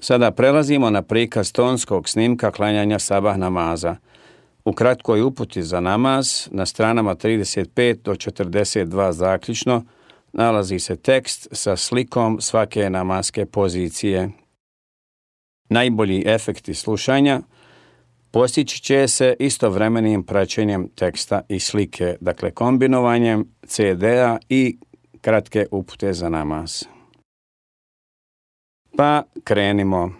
Sada prelazimo na prikaz tonskog snimka klanjanja sabah namaza. U kratkoj uputi za namaz na stranama 35 do 42 zaključno nalazi se tekst sa slikom svake namaske pozicije. Najbolji efekti slušanja postići će se istovremenim praćenjem teksta i slike, dakle kombinovanjem CD-a i kratke upute za namaz. Pa krenimo.